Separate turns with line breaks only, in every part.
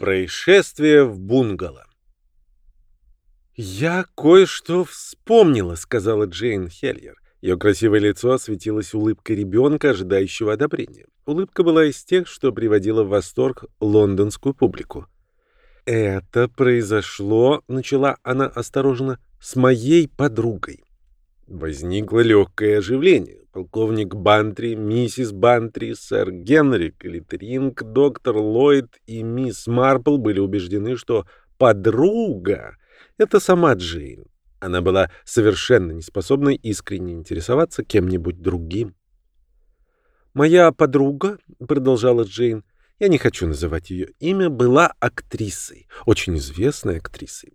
Происшествие в бунгало. «Я кое-что вспомнила», — сказала Джейн Хельер. Ее красивое лицо осветилось улыбкой ребенка, ожидающего одобрения. Улыбка была из тех, что приводила в восторг лондонскую публику. «Это произошло», — начала она осторожно, — «с моей подругой». Возникло легкое оживление. Полковник Бантри, миссис Бантри, сэр Генри Клитеринг, доктор Ллойд и мисс Марпл были убеждены, что подруга — это сама Джейн. Она была совершенно неспособна искренне интересоваться кем-нибудь другим. «Моя подруга», — продолжала Джейн, — я не хочу называть ее имя, была актрисой, очень известной актрисой.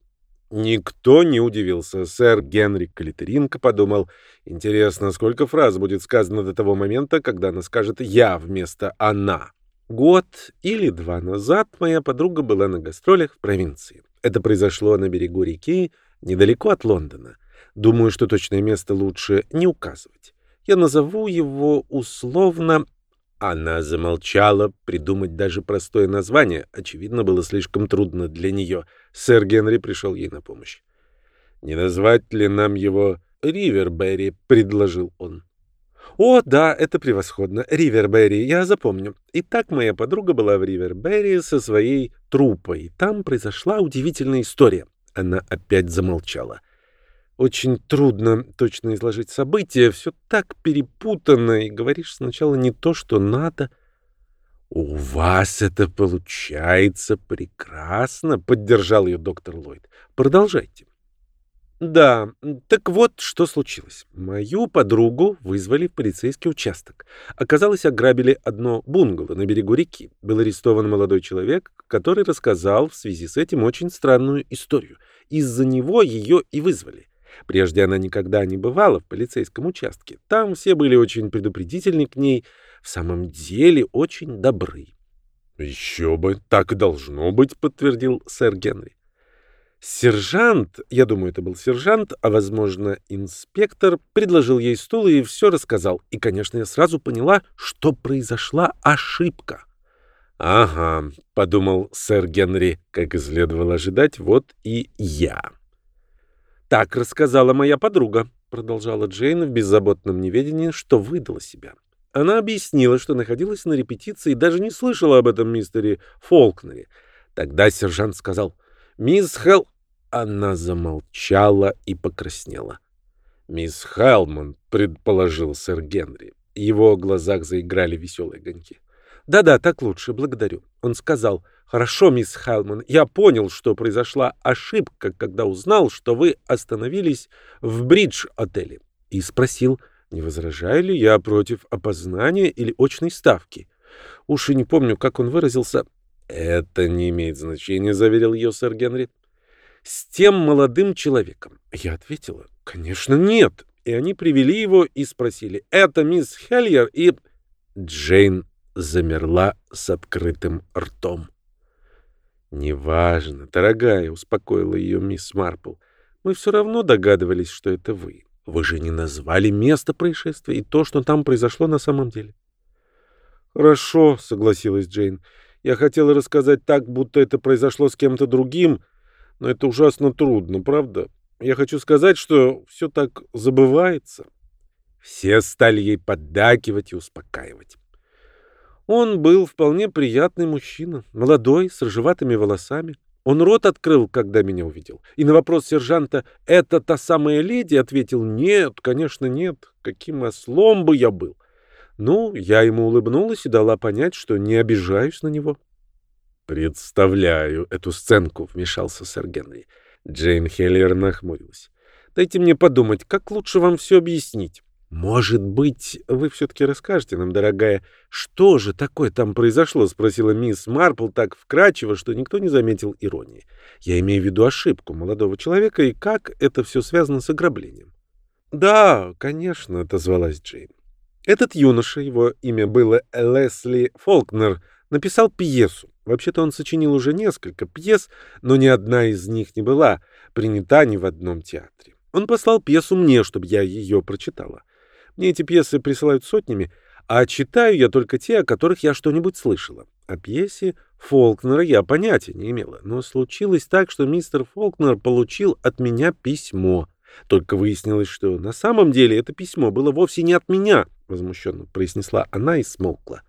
Никто не удивился. Сэр Генри Калитеринко подумал, интересно, сколько фраз будет сказано до того момента, когда она скажет «я» вместо «она». Год или два назад моя подруга была на гастролях в провинции. Это произошло на берегу реки, недалеко от Лондона. Думаю, что точное место лучше не указывать. Я назову его условно она замолчала, придумать даже простое название, очевидно, было слишком трудно для нее. Сэр Генри пришел ей на помощь. «Не назвать ли нам его Риверберри?» — предложил он. «О, да, это превосходно. Риверберри, я запомню. Итак, моя подруга была в Риверберри со своей труппой. Там произошла удивительная история». Она опять замолчала. Очень трудно точно изложить события, все так перепутано, и говоришь сначала не то, что надо. «У вас это получается прекрасно», — поддержал ее доктор Ллойд. «Продолжайте». Да, так вот, что случилось. Мою подругу вызвали в полицейский участок. Оказалось, ограбили одно бунгало на берегу реки. Был арестован молодой человек, который рассказал в связи с этим очень странную историю. Из-за него ее и вызвали. Прежде она никогда не бывала в полицейском участке. Там все были очень предупредительны к ней, в самом деле очень добры. «Еще бы, так и должно быть», — подтвердил сэр Генри. Сержант, я думаю, это был сержант, а, возможно, инспектор, предложил ей стул и все рассказал. И, конечно, я сразу поняла, что произошла ошибка. «Ага», — подумал сэр Генри, как и следовало ожидать, вот и я. Так рассказала моя подруга, продолжала Джейн в беззаботном неведении, что выдала себя. Она объяснила, что находилась на репетиции и даже не слышала об этом мистере Фолкнере. Тогда сержант сказал «Мисс Хелл...» Она замолчала и покраснела. «Мисс Хелман», — предположил сэр Генри. В его глазах заиграли веселые огоньки. «Да-да, так лучше, благодарю». Он сказал «Хорошо, мисс Хелман, я понял, что произошла ошибка, когда узнал, что вы остановились в бридж-отеле». И спросил, не возражаю ли я против опознания или очной ставки. Уж и не помню, как он выразился. «Это не имеет значения», — заверил ее сэр Генри. «С тем молодым человеком». Я ответила, «Конечно, нет». И они привели его и спросили, «Это мисс Хельер и...» Джейн замерла с открытым ртом. «Неважно, дорогая», — успокоила ее мисс Марпл. «Мы все равно догадывались, что это вы. Вы же не назвали место происшествия и то, что там произошло на самом деле». «Хорошо», — согласилась Джейн. «Я хотела рассказать так, будто это произошло с кем-то другим, но это ужасно трудно, правда? Я хочу сказать, что все так забывается». Все стали ей поддакивать и успокаивать. Он был вполне приятный мужчина, молодой, с рыжеватыми волосами. Он рот открыл, когда меня увидел. И на вопрос сержанта «Это та самая леди?» ответил «Нет, конечно, нет. Каким ослом бы я был?» Ну, я ему улыбнулась и дала понять, что не обижаюсь на него. «Представляю эту сценку», — вмешался сэр Генри. Джейн Хеллер нахмурилась. «Дайте мне подумать, как лучше вам все объяснить». «Может быть, вы все-таки расскажете нам, дорогая, что же такое там произошло?» — спросила мисс Марпл так вкрадчиво, что никто не заметил иронии. «Я имею в виду ошибку молодого человека и как это все связано с ограблением». «Да, конечно», — отозвалась Джейн. Этот юноша, его имя было Лесли Фолкнер, написал пьесу. Вообще-то он сочинил уже несколько пьес, но ни одна из них не была принята ни в одном театре. Он послал пьесу мне, чтобы я ее прочитала. Мне эти пьесы присылают сотнями, а читаю я только те, о которых я что-нибудь слышала. О пьесе Фолкнера я понятия не имела, но случилось так, что мистер Фолкнер получил от меня письмо. Только выяснилось, что на самом деле это письмо было вовсе не от меня, возмущенно произнесла она и смолкла.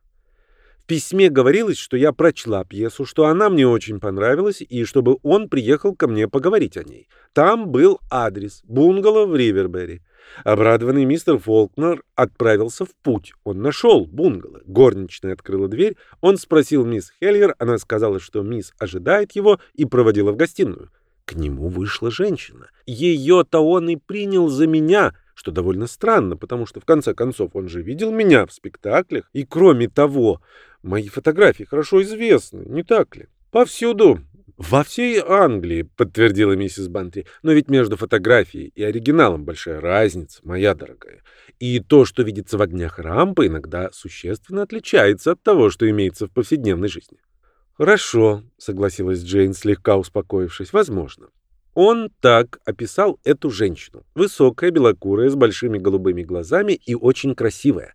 В письме говорилось, что я прочла пьесу, что она мне очень понравилась, и чтобы он приехал ко мне поговорить о ней. Там был адрес — бунгало в Ривербери. Обрадованный мистер Фолкнер отправился в путь. Он нашел бунгало. Горничная открыла дверь. Он спросил мисс Хеллер. Она сказала, что мисс ожидает его, и проводила в гостиную. К нему вышла женщина. Ее-то он и принял за меня, что довольно странно, потому что, в конце концов, он же видел меня в спектаклях. И, кроме того, мои фотографии хорошо известны, не так ли? Повсюду «Во всей Англии», — подтвердила миссис Бантри. «Но ведь между фотографией и оригиналом большая разница, моя дорогая. И то, что видится в огнях рампы, иногда существенно отличается от того, что имеется в повседневной жизни». «Хорошо», — согласилась Джейн, слегка успокоившись. «Возможно». Он так описал эту женщину. Высокая, белокурая, с большими голубыми глазами и очень красивая.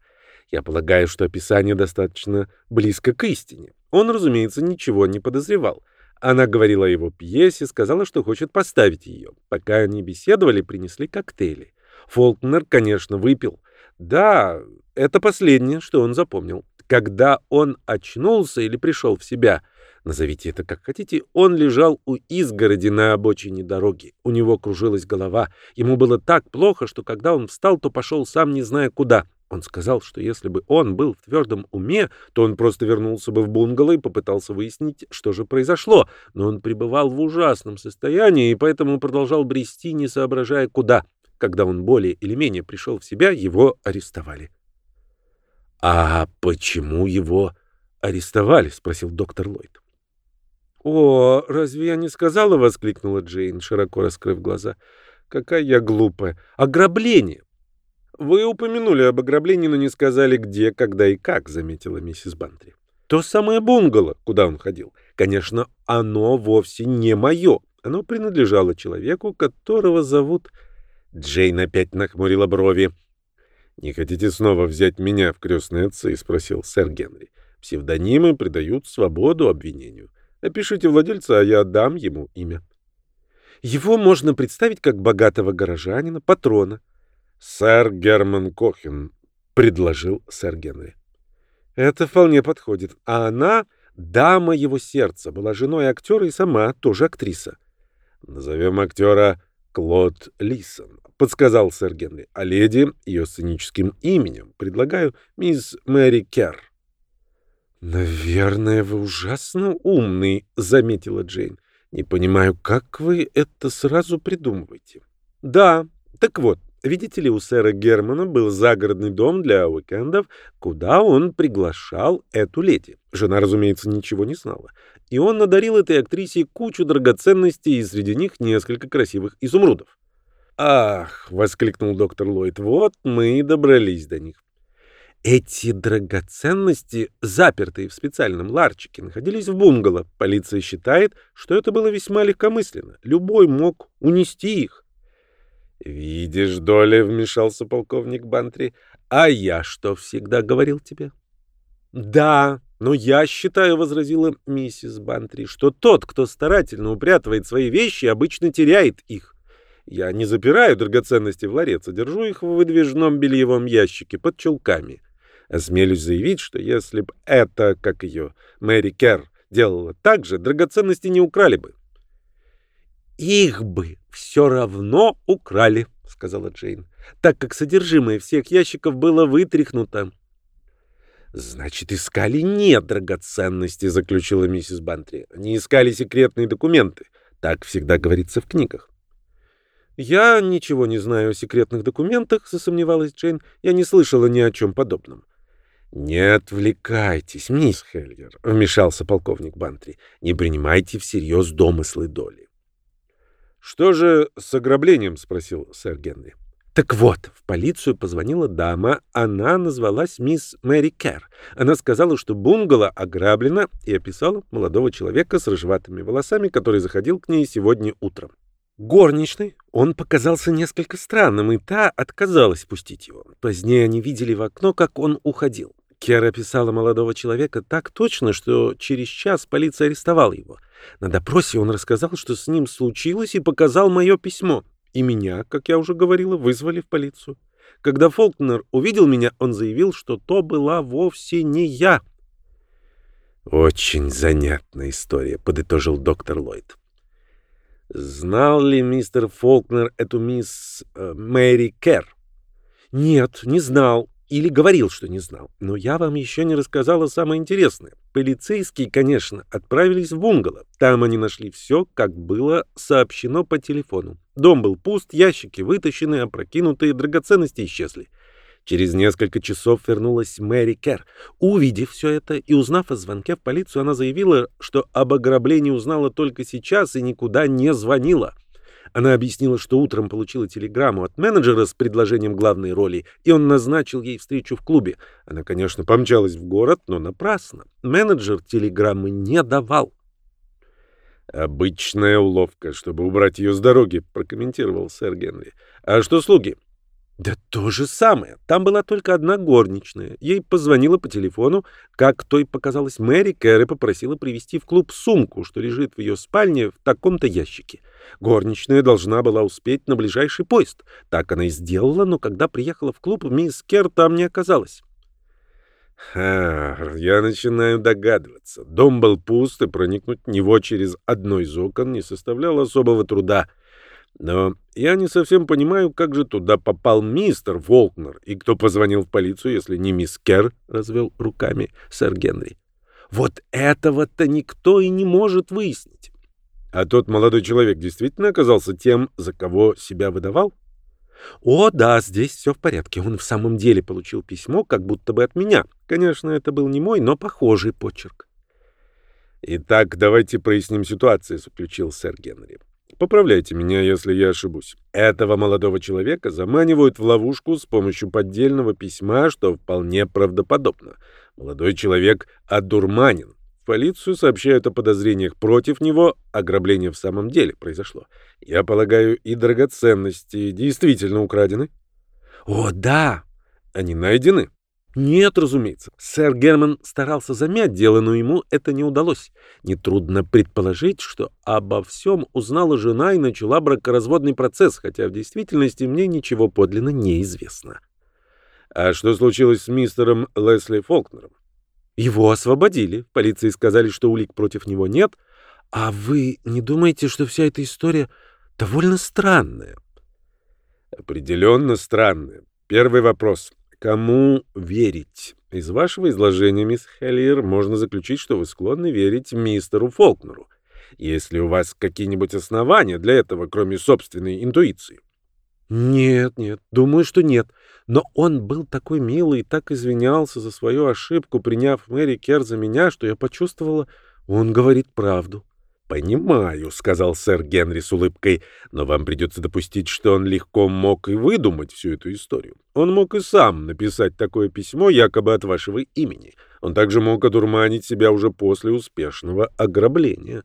Я полагаю, что описание достаточно близко к истине. Он, разумеется, ничего не подозревал. Она говорила о его пьесе, сказала, что хочет поставить ее. Пока они беседовали, принесли коктейли. Фолкнер, конечно, выпил. Да, это последнее, что он запомнил. Когда он очнулся или пришел в себя, назовите это как хотите, он лежал у изгороди на обочине дороги. У него кружилась голова. Ему было так плохо, что когда он встал, то пошел сам не зная куда. Он сказал, что если бы он был в твердом уме, то он просто вернулся бы в бунгало и попытался выяснить, что же произошло. Но он пребывал в ужасном состоянии и поэтому продолжал брести, не соображая куда. Когда он более или менее пришел в себя, его арестовали. — А почему его арестовали? — спросил доктор Ллойд. — О, разве я не сказала? — воскликнула Джейн, широко раскрыв глаза. — Какая я глупая. Ограбление. «Вы упомянули об ограблении, но не сказали, где, когда и как», — заметила миссис Бантри. «То самое бунгало, куда он ходил. Конечно, оно вовсе не мое. Оно принадлежало человеку, которого зовут...» Джейн опять нахмурила брови. «Не хотите снова взять меня в крестные отцы?» — спросил сэр Генри. «Псевдонимы придают свободу обвинению. Напишите владельца, а я дам ему имя». Его можно представить как богатого горожанина, патрона. «Сэр Герман Кохин», — предложил сэр Генри. «Это вполне подходит. А она — дама его сердца, была женой актера и сама тоже актриса». «Назовем актера Клод Лисон», — подсказал сэр Генри. «А леди ее сценическим именем. Предлагаю мисс Мэри Керр». «Наверное, вы ужасно умный», — заметила Джейн. «Не понимаю, как вы это сразу придумываете?» «Да, так вот, Видите ли, у сэра Германа был загородный дом для уикендов, куда он приглашал эту леди. Жена, разумеется, ничего не знала. И он надарил этой актрисе кучу драгоценностей, и среди них несколько красивых изумрудов. «Ах!» — воскликнул доктор Ллойд. «Вот мы и добрались до них». Эти драгоценности, запертые в специальном ларчике, находились в бунгало. Полиция считает, что это было весьма легкомысленно. Любой мог унести их. «Видишь, Доля», — вмешался полковник Бантри, — «а я что всегда говорил тебе?» «Да, но я считаю», — возразила миссис Бантри, — «что тот, кто старательно упрятывает свои вещи, обычно теряет их. Я не запираю драгоценности в ларец, а держу их в выдвижном бельевом ящике под чулками. Осмелюсь заявить, что если б это, как ее, Мэри Керр, делала так же, драгоценности не украли бы. «Их бы все равно украли», — сказала Джейн, «так как содержимое всех ящиков было вытряхнуто». «Значит, искали не драгоценности», — заключила миссис Бантри. «Они искали секретные документы. Так всегда говорится в книгах». «Я ничего не знаю о секретных документах», — засомневалась Джейн. «Я не слышала ни о чем подобном». «Не отвлекайтесь, мисс Хельгер», — вмешался полковник Бантри. «Не принимайте всерьез домыслы доли. «Что же с ограблением?» — спросил сэр Генри. Так вот, в полицию позвонила дама, она назвалась мисс Мэри Керр. Она сказала, что бунгало ограблено, и описала молодого человека с рыжеватыми волосами, который заходил к ней сегодня утром. Горничной он показался несколько странным, и та отказалась пустить его. Позднее они видели в окно, как он уходил. Кер описала молодого человека так точно, что через час полиция арестовала его. На допросе он рассказал, что с ним случилось, и показал мое письмо. И меня, как я уже говорила, вызвали в полицию. Когда Фолкнер увидел меня, он заявил, что то была вовсе не я. «Очень занятная история», — подытожил доктор Ллойд. «Знал ли мистер Фолкнер эту мисс э, Мэри Керр?» «Нет, не знал. Или говорил, что не знал. Но я вам еще не рассказала самое интересное. Полицейские, конечно, отправились в бунгало. Там они нашли все, как было сообщено по телефону. Дом был пуст, ящики вытащены, опрокинутые, драгоценности исчезли. Через несколько часов вернулась Мэри Кер. Увидев все это и узнав о звонке в полицию, она заявила, что об ограблении узнала только сейчас и никуда не звонила. Она объяснила, что утром получила телеграмму от менеджера с предложением главной роли, и он назначил ей встречу в клубе. Она, конечно, помчалась в город, но напрасно. Менеджер телеграммы не давал. «Обычная уловка, чтобы убрать ее с дороги», — прокомментировал сэр Генри. «А что слуги?» Да то же самое. Там была только одна горничная. Ей позвонила по телефону, как той показалось Мэри Кэр и попросила привезти в клуб сумку, что лежит в ее спальне в таком-то ящике. Горничная должна была успеть на ближайший поезд. Так она и сделала, но когда приехала в клуб, мисс Кэр там не оказалась. Ха, я начинаю догадываться. Дом был пуст, и проникнуть в него через одно из окон не составляло особого труда — но я не совсем понимаю, как же туда попал мистер Волкнер, и кто позвонил в полицию, если не мисс Кер, — развел руками сэр Генри. Вот этого-то никто и не может выяснить. А тот молодой человек действительно оказался тем, за кого себя выдавал? О, да, здесь все в порядке. Он в самом деле получил письмо, как будто бы от меня. Конечно, это был не мой, но похожий почерк. Итак, давайте проясним ситуацию, заключил сэр Генри. Поправляйте меня, если я ошибусь. Этого молодого человека заманивают в ловушку с помощью поддельного письма, что вполне правдоподобно. Молодой человек одурманен. Полицию сообщают о подозрениях против него, ограбление в самом деле произошло. Я полагаю, и драгоценности действительно украдены? О, да! Они найдены? Нет, разумеется. Сэр Герман старался замять дело, но ему это не удалось. Нетрудно предположить, что обо всем узнала жена и начала бракоразводный процесс, хотя в действительности мне ничего подлинно не известно. А что случилось с мистером Лесли Фолкнером? Его освободили. Полиции сказали, что улик против него нет. А вы не думаете, что вся эта история довольно странная? Определенно странная. Первый вопрос. Кому верить? Из вашего изложения, мисс Хеллиер, можно заключить, что вы склонны верить мистеру Фолкнеру. Есть ли у вас какие-нибудь основания для этого, кроме собственной интуиции? Нет, нет, думаю, что нет. Но он был такой милый и так извинялся за свою ошибку, приняв Мэри Кер за меня, что я почувствовала, он говорит правду. «Понимаю», — сказал сэр Генри с улыбкой, «но вам придется допустить, что он легко мог и выдумать всю эту историю. Он мог и сам написать такое письмо якобы от вашего имени. Он также мог одурманить себя уже после успешного ограбления.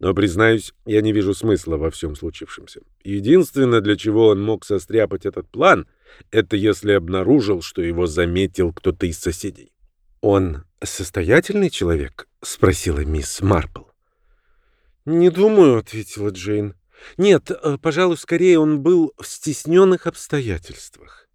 Но, признаюсь, я не вижу смысла во всем случившемся. Единственное, для чего он мог состряпать этот план, это если обнаружил, что его заметил кто-то из соседей». «Он состоятельный человек?» — спросила мисс Марпл. «Не думаю», — ответила Джейн. «Нет, э, пожалуй, скорее он был в стесненных обстоятельствах».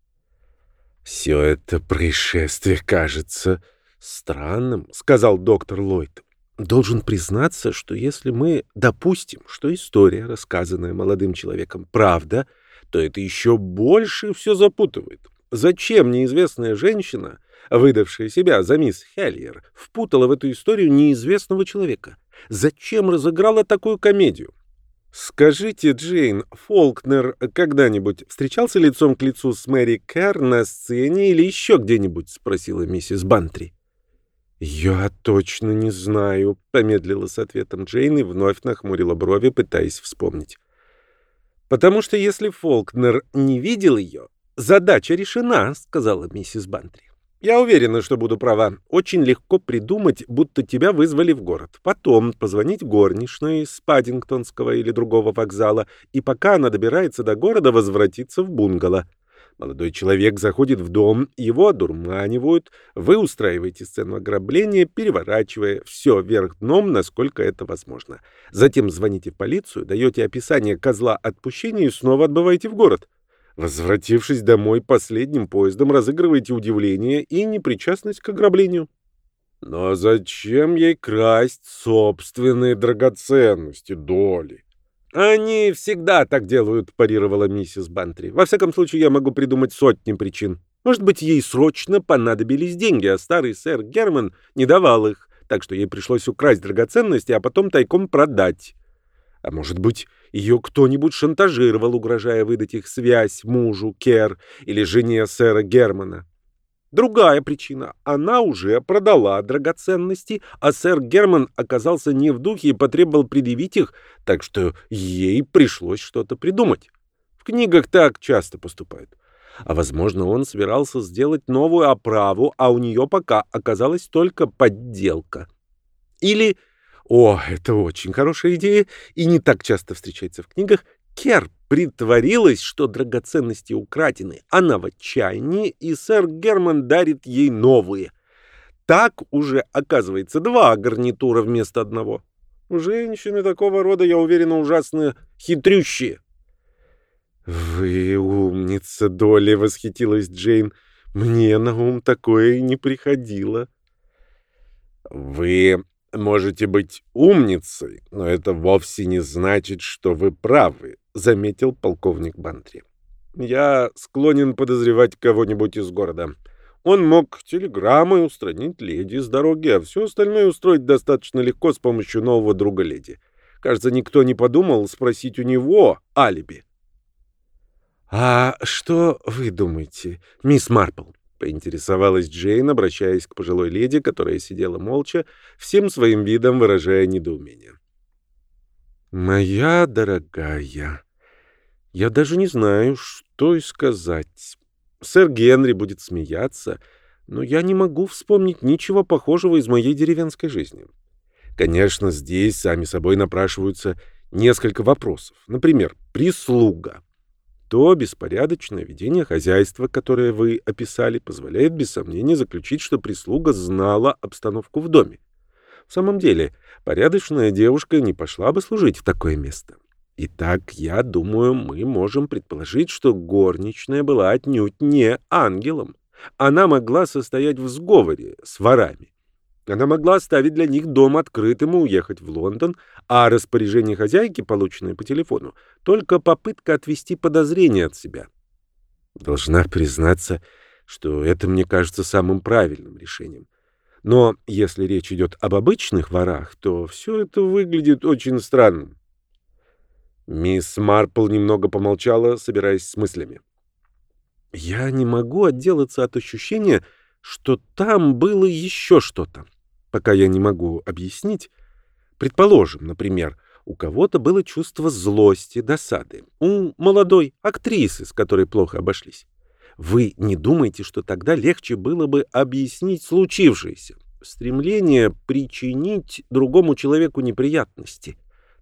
«Все это происшествие кажется странным», — сказал доктор Ллойд. «Должен признаться, что если мы допустим, что история, рассказанная молодым человеком, правда, то это еще больше все запутывает. Зачем неизвестная женщина, выдавшая себя за мисс Хеллиер, впутала в эту историю неизвестного человека?» Зачем разыграла такую комедию? Скажите, Джейн, Фолкнер когда-нибудь встречался лицом к лицу с Мэри Кэр на сцене или еще где-нибудь? Спросила миссис Бантри. «Я точно не знаю», — помедлила с ответом Джейн и вновь нахмурила брови, пытаясь вспомнить. «Потому что если Фолкнер не видел ее, задача решена», — сказала миссис Бантри. Я уверена, что буду права. Очень легко придумать, будто тебя вызвали в город. Потом позвонить горничной с Паддингтонского или другого вокзала, и пока она добирается до города, возвратиться в бунгало. Молодой человек заходит в дом, его одурманивают, вы устраиваете сцену ограбления, переворачивая все вверх дном, насколько это возможно. Затем звоните в полицию, даете описание козла отпущения и снова отбываете в город. Возвратившись домой последним поездом, разыгрываете удивление и непричастность к ограблению. Но зачем ей красть собственные драгоценности, доли? «Они всегда так делают», — парировала миссис Бантри. «Во всяком случае, я могу придумать сотни причин. Может быть, ей срочно понадобились деньги, а старый сэр Герман не давал их, так что ей пришлось украсть драгоценности, а потом тайком продать. А может быть, ее кто-нибудь шантажировал, угрожая выдать их связь мужу Кер или жене сэра Германа. Другая причина. Она уже продала драгоценности, а сэр Герман оказался не в духе и потребовал предъявить их, так что ей пришлось что-то придумать. В книгах так часто поступают. А, возможно, он собирался сделать новую оправу, а у нее пока оказалась только подделка. Или, о, это очень хорошая идея и не так часто встречается в книгах, Кер притворилась, что драгоценности украдены. Она в отчаянии, и сэр Герман дарит ей новые. Так уже оказывается два гарнитура вместо одного. Женщины такого рода, я уверена, ужасно хитрющие. «Вы умница, Долли!» — восхитилась Джейн. «Мне на ум такое не приходило». «Вы можете быть умницей, но это вовсе не значит, что вы правы», заметил полковник Бантри. «Я склонен подозревать кого-нибудь из города. Он мог телеграммой устранить леди с дороги, а все остальное устроить достаточно легко с помощью нового друга леди. Кажется, никто не подумал спросить у него алиби». «А что вы думаете, мисс Марпл?» — поинтересовалась Джейн, обращаясь к пожилой леди, которая сидела молча, всем своим видом выражая недоумение. «Моя дорогая, я даже не знаю, что и сказать. Сэр Генри будет смеяться, но я не могу вспомнить ничего похожего из моей деревенской жизни. Конечно, здесь сами собой напрашиваются несколько вопросов. Например, прислуга. То беспорядочное ведение хозяйства, которое вы описали, позволяет без сомнения заключить, что прислуга знала обстановку в доме. В самом деле, порядочная девушка не пошла бы служить в такое место. Итак, я думаю, мы можем предположить, что горничная была отнюдь не ангелом. Она могла состоять в сговоре с ворами. Она могла оставить для них дом открытым и уехать в Лондон, а распоряжение хозяйки, полученное по телефону, только попытка отвести подозрения от себя. Должна признаться, что это мне кажется самым правильным решением. Но если речь идет об обычных ворах, то все это выглядит очень странным. Мисс Марпл немного помолчала, собираясь с мыслями. «Я не могу отделаться от ощущения, что там было еще что-то. Пока я не могу объяснить. Предположим, например, у кого-то было чувство злости, досады. У молодой актрисы, с которой плохо обошлись. Вы не думаете, что тогда легче было бы объяснить случившееся? Стремление причинить другому человеку неприятности.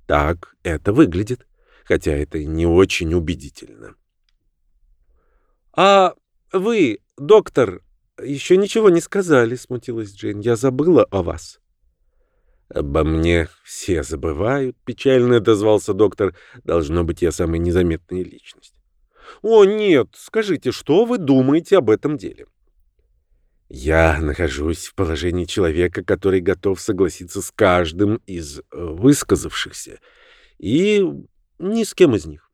Так это выглядит хотя это не очень убедительно. «А вы, доктор, еще ничего не сказали», — смутилась Джейн. «Я забыла о вас». «Обо мне все забывают», — печально отозвался доктор. «Должно быть, я самая незаметная личность». «О, нет, скажите, что вы думаете об этом деле?» Я нахожусь в положении человека, который готов согласиться с каждым из э, высказавшихся, и ни с кем из них.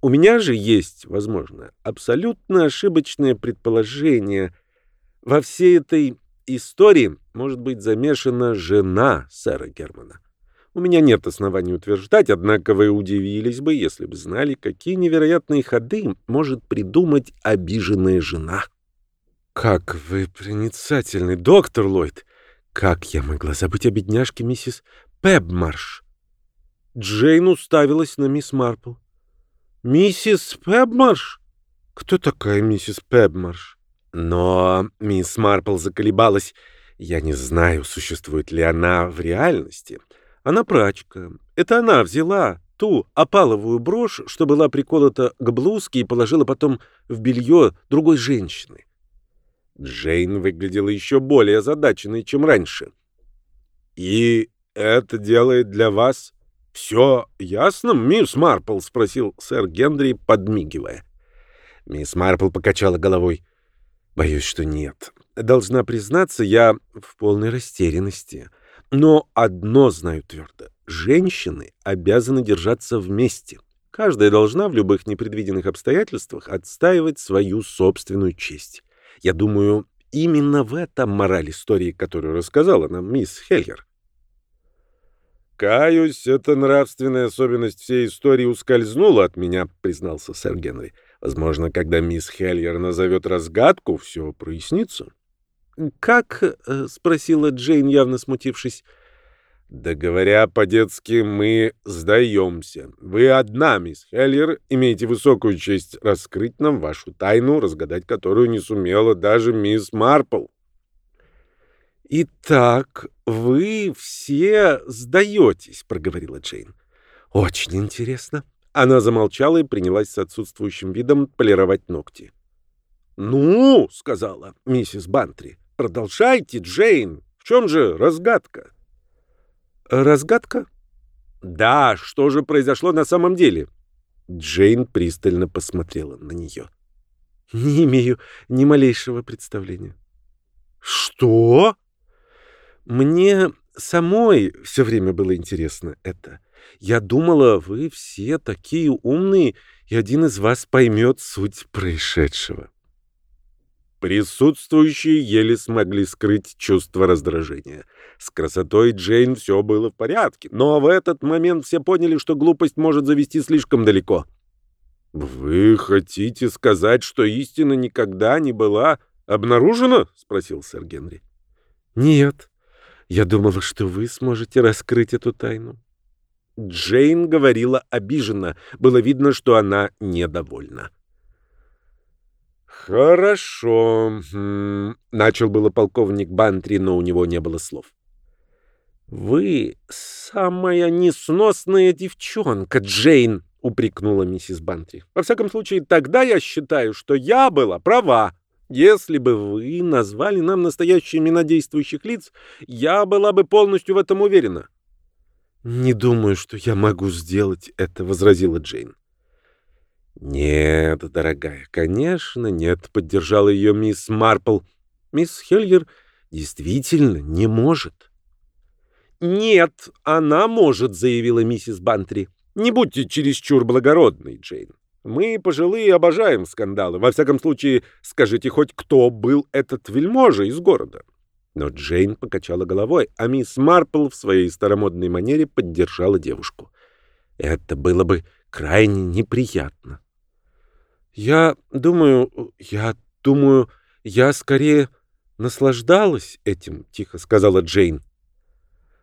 У меня же есть, возможно, абсолютно ошибочное предположение. Во всей этой истории может быть замешана жена сэра Германа. У меня нет оснований утверждать, однако вы удивились бы, если бы знали, какие невероятные ходы может придумать обиженная жена. Как вы проницательный, доктор Ллойд! Как я могла забыть о бедняжке миссис Пебмарш? Джейн уставилась на мисс Марпл. «Миссис Пебмарш? Кто такая миссис Пебмарш?» Но мисс Марпл заколебалась. Я не знаю, существует ли она в реальности. Она прачка. Это она взяла ту опаловую брошь, что была приколота к блузке и положила потом в белье другой женщины. Джейн выглядела еще более озадаченной, чем раньше. «И это делает для вас все ясно, мисс Марпл?» — спросил сэр Генри, подмигивая. Мисс Марпл покачала головой. «Боюсь, что нет. Должна признаться, я в полной растерянности. Но одно знаю твердо. Женщины обязаны держаться вместе. Каждая должна в любых непредвиденных обстоятельствах отстаивать свою собственную честь. Я думаю, именно в этом мораль истории, которую рассказала нам мисс Хельгер. «Каюсь, эта нравственная особенность всей истории ускользнула от меня», — признался сэр Генри. «Возможно, когда мисс Хельгер назовет разгадку, все прояснится». «Как?» э, — спросила Джейн, явно смутившись. «Да говоря по-детски, мы сдаемся. Вы одна, мисс Хеллер, имеете высокую честь раскрыть нам вашу тайну, разгадать которую не сумела даже мисс Марпл». «Итак, вы все сдаетесь», — проговорила Джейн. «Очень интересно». Она замолчала и принялась с отсутствующим видом полировать ногти. «Ну», — сказала миссис Бантри, — «продолжайте, Джейн. В чем же разгадка?» «Разгадка?» «Да, что же произошло на самом деле?» Джейн пристально посмотрела на нее. «Не имею ни малейшего представления». «Что?» «Мне самой все время было интересно это. Я думала, вы все такие умные, и один из вас поймет суть происшедшего». Присутствующие еле смогли скрыть чувство раздражения. С красотой Джейн все было в порядке, но в этот момент все поняли, что глупость может завести слишком далеко. «Вы хотите сказать, что истина никогда не была обнаружена?» — спросил сэр Генри. «Нет. Я думала, что вы сможете раскрыть эту тайну». Джейн говорила обиженно. Было видно, что она недовольна. «Хорошо», — начал было полковник Бантри, но у него не было слов. «Вы самая несносная девчонка, Джейн», — упрекнула миссис Бантри. «Во всяком случае, тогда я считаю, что я была права. Если бы вы назвали нам настоящие имена действующих лиц, я была бы полностью в этом уверена». «Не думаю, что я могу сделать это», — возразила Джейн. «Нет, дорогая, конечно, нет», — поддержала ее мисс Марпл. «Мисс Хельгер действительно не может». «Нет, она может», — заявила миссис Бантри. «Не будьте чересчур благородной, Джейн. Мы, пожилые, обожаем скандалы. Во всяком случае, скажите хоть, кто был этот вельможа из города». Но Джейн покачала головой, а мисс Марпл в своей старомодной манере поддержала девушку. «Это было бы крайне неприятно». Я думаю, я думаю, я скорее наслаждалась этим, тихо сказала Джейн.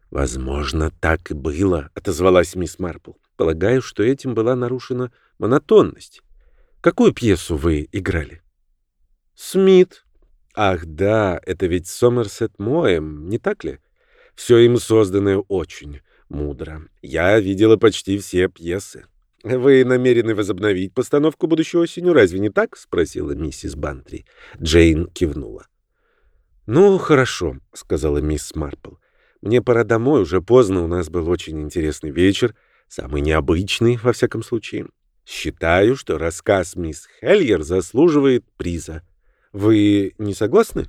Возможно, так и было, отозвалась мисс Марпл. Полагаю, что этим была нарушена монотонность. Какую пьесу вы играли? Смит. Ах, да, это ведь Сомерсет Моэм, не так ли? Все им созданное очень мудро. Я видела почти все пьесы. «Вы намерены возобновить постановку будущей осенью, разве не так?» — спросила миссис Бантри. Джейн кивнула. «Ну, хорошо», — сказала мисс Марпл. «Мне пора домой, уже поздно, у нас был очень интересный вечер, самый необычный, во всяком случае. Считаю, что рассказ мисс Хельер заслуживает приза. Вы не согласны?»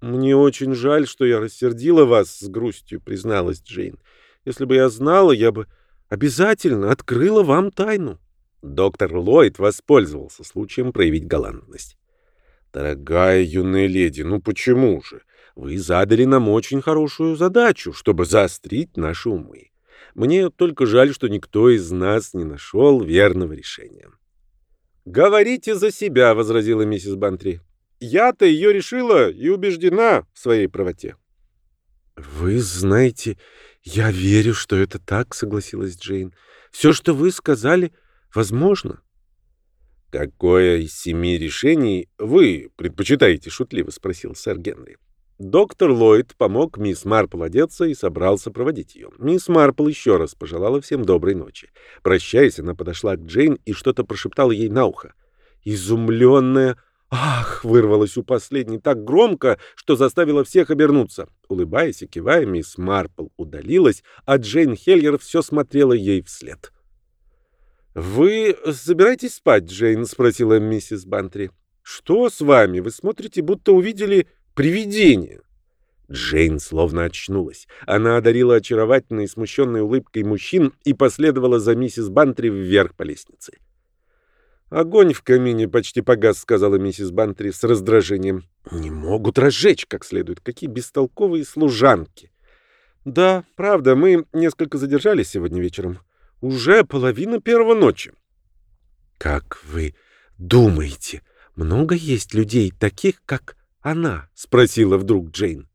«Мне очень жаль, что я рассердила вас с грустью», — призналась Джейн. «Если бы я знала, я бы...» обязательно открыла вам тайну. Доктор Ллойд воспользовался случаем проявить галантность. «Дорогая юная леди, ну почему же? Вы задали нам очень хорошую задачу, чтобы заострить наши умы. Мне только жаль, что никто из нас не нашел верного решения». «Говорите за себя», — возразила миссис Бантри. «Я-то ее решила и убеждена в своей правоте». «Вы знаете, «Я верю, что это так», — согласилась Джейн. «Все, что вы сказали, возможно». «Какое из семи решений вы предпочитаете?» — шутливо спросил сэр Генри. Доктор Ллойд помог мисс Марпл одеться и собрался проводить ее. Мисс Марпл еще раз пожелала всем доброй ночи. Прощаясь, она подошла к Джейн и что-то прошептала ей на ухо. Изумленная «Ах!» вырвалось у последней так громко, что заставило всех обернуться. Улыбаясь и кивая, мисс Марпл удалилась, а Джейн Хельгер все смотрела ей вслед. «Вы собираетесь спать, Джейн?» — спросила миссис Бантри. «Что с вами? Вы смотрите, будто увидели привидение». Джейн словно очнулась. Она одарила очаровательной и смущенной улыбкой мужчин и последовала за миссис Бантри вверх по лестнице. «Огонь в камине почти погас», — сказала миссис Бантри с раздражением. «Не могут разжечь как следует. Какие бестолковые служанки!» «Да, правда, мы несколько задержались сегодня вечером. Уже половина первого ночи». «Как вы думаете, много есть людей таких, как она?» — спросила вдруг Джейн.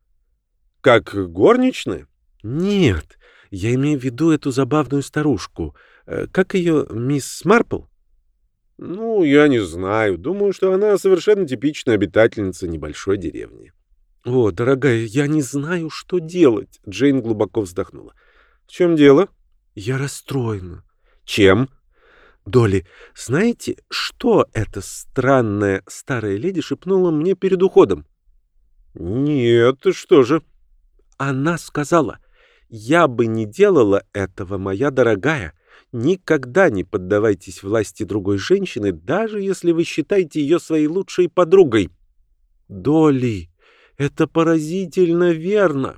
«Как горничная?» «Нет, я имею в виду эту забавную старушку. Э, как ее, мисс Марпл?» Ну, я не знаю. Думаю, что она совершенно типичная обитательница небольшой деревни. О, дорогая, я не знаю, что делать. Джейн глубоко вздохнула. В чем дело? Я расстроена. Чем? Доли, знаете, что эта странная старая леди шепнула мне перед уходом? Нет, что же? Она сказала, я бы не делала этого, моя дорогая, Никогда не поддавайтесь власти другой женщины, даже если вы считаете ее своей лучшей подругой. Доли, это поразительно верно.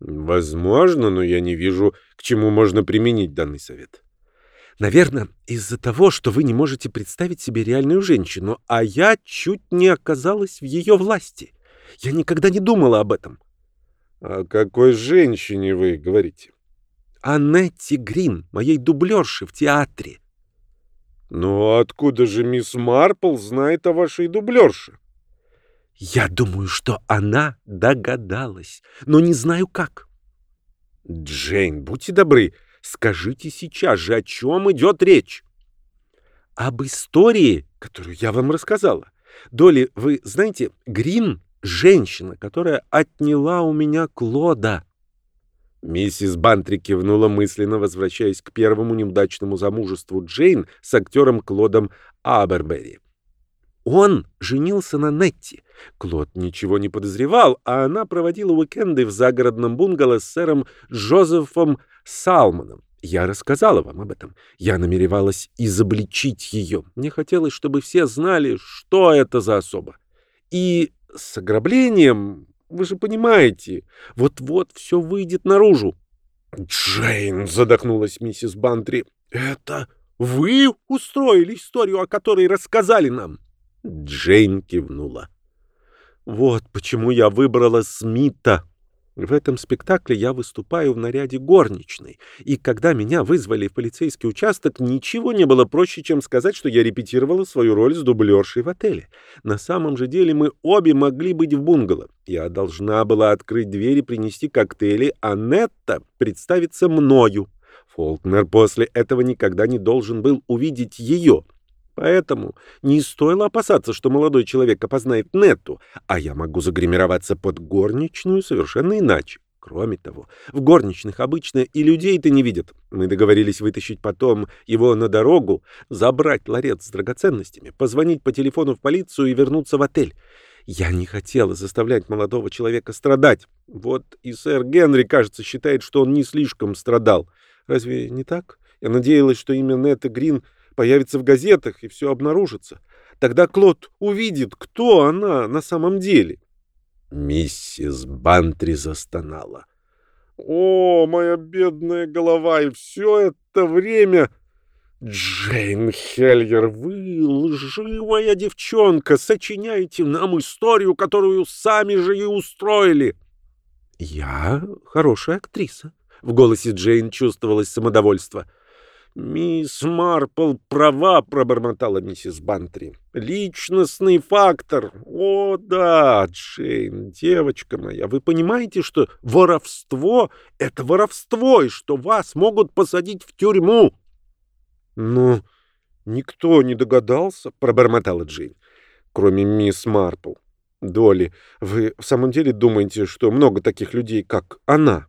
Возможно, но я не вижу, к чему можно применить данный совет. Наверное, из-за того, что вы не можете представить себе реальную женщину, а я чуть не оказалась в ее власти. Я никогда не думала об этом. — О какой женщине вы говорите? Аннетти Грин, моей дублерши в театре. «Ну откуда же мисс Марпл знает о вашей дублерше?» «Я думаю, что она догадалась, но не знаю как». «Джейн, будьте добры, скажите сейчас же, о чем идет речь?» «Об истории, которую я вам рассказала. Доли, вы знаете, Грин — женщина, которая отняла у меня Клода». Миссис Бантри кивнула мысленно, возвращаясь к первому неудачному замужеству Джейн с актером Клодом Абербери. Он женился на Нетти. Клод ничего не подозревал, а она проводила уикенды в загородном бунгало с сэром Джозефом Салмоном. Я рассказала вам об этом. Я намеревалась изобличить ее. Мне хотелось, чтобы все знали, что это за особа. И с ограблением вы же понимаете, вот-вот все выйдет наружу. Джейн, задохнулась миссис Бантри. Это вы устроили историю, о которой рассказали нам? Джейн кивнула. Вот почему я выбрала Смита, в этом спектакле я выступаю в наряде горничной, и когда меня вызвали в полицейский участок, ничего не было проще, чем сказать, что я репетировала свою роль с дублершей в отеле. На самом же деле мы обе могли быть в бунгало. Я должна была открыть дверь и принести коктейли, а Нетта представиться мною. Фолкнер после этого никогда не должен был увидеть ее. Поэтому не стоило опасаться, что молодой человек опознает Нетту, а я могу загримироваться под горничную совершенно иначе. Кроме того, в горничных обычно и людей-то не видят. Мы договорились вытащить потом его на дорогу, забрать ларец с драгоценностями, позвонить по телефону в полицию и вернуться в отель. Я не хотела заставлять молодого человека страдать. Вот и сэр Генри, кажется, считает, что он не слишком страдал. Разве не так? Я надеялась, что именно Нетта Грин появится в газетах, и все обнаружится. Тогда Клод увидит, кто она на самом деле. Миссис Бантри застонала. «О, моя бедная голова! И все это время...» «Джейн Хельгер, вы лживая девчонка, сочиняете нам историю, которую сами же и устроили!» «Я хорошая актриса», — в голосе Джейн чувствовалось самодовольство. «Мисс Марпл права», — пробормотала миссис Бантри. «Личностный фактор. О, да, Джейн, девочка моя, вы понимаете, что воровство — это воровство, и что вас могут посадить в тюрьму?» «Ну, никто не догадался», — пробормотала Джейн, — «кроме мисс Марпл». Долли, вы в самом деле думаете, что много таких людей, как она?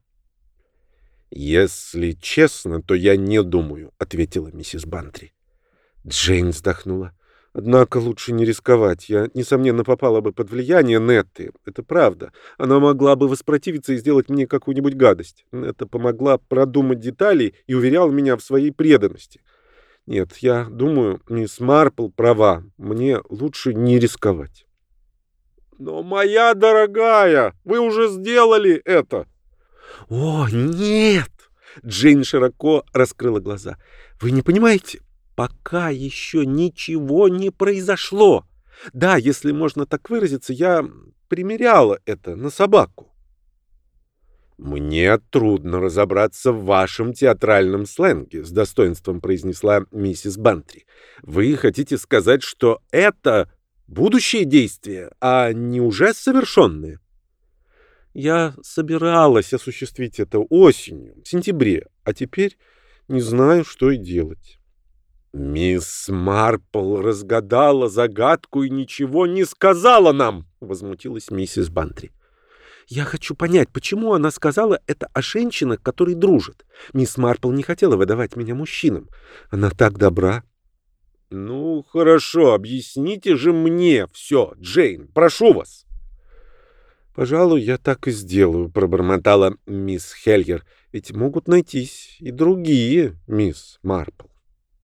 Если честно, то я не думаю, ответила миссис Бантри. Джейн вздохнула. Однако лучше не рисковать. Я, несомненно, попала бы под влияние Нетты. Это правда. Она могла бы воспротивиться и сделать мне какую-нибудь гадость. Нетта помогла продумать детали и уверяла меня в своей преданности. Нет, я думаю, мисс Марпл права. Мне лучше не рисковать. Но, моя дорогая, вы уже сделали это. О, нет! Джейн широко раскрыла глаза. Вы не понимаете? Пока еще ничего не произошло. Да, если можно так выразиться, я примеряла это на собаку. «Мне трудно разобраться в вашем театральном сленге», — с достоинством произнесла миссис Бантри. «Вы хотите сказать, что это будущее действие, а не уже совершенное?» «Я собиралась осуществить это осенью, в сентябре, а теперь не знаю, что и делать». «Мисс Марпл разгадала загадку и ничего не сказала нам!» — возмутилась миссис Бантри. «Я хочу понять, почему она сказала это о женщинах, которые дружат. Мисс Марпл не хотела выдавать меня мужчинам. Она так добра». «Ну, хорошо, объясните же мне все, Джейн, прошу вас». «Пожалуй, я так и сделаю», — пробормотала мисс Хельгер. «Ведь могут найтись и другие, мисс Марпл».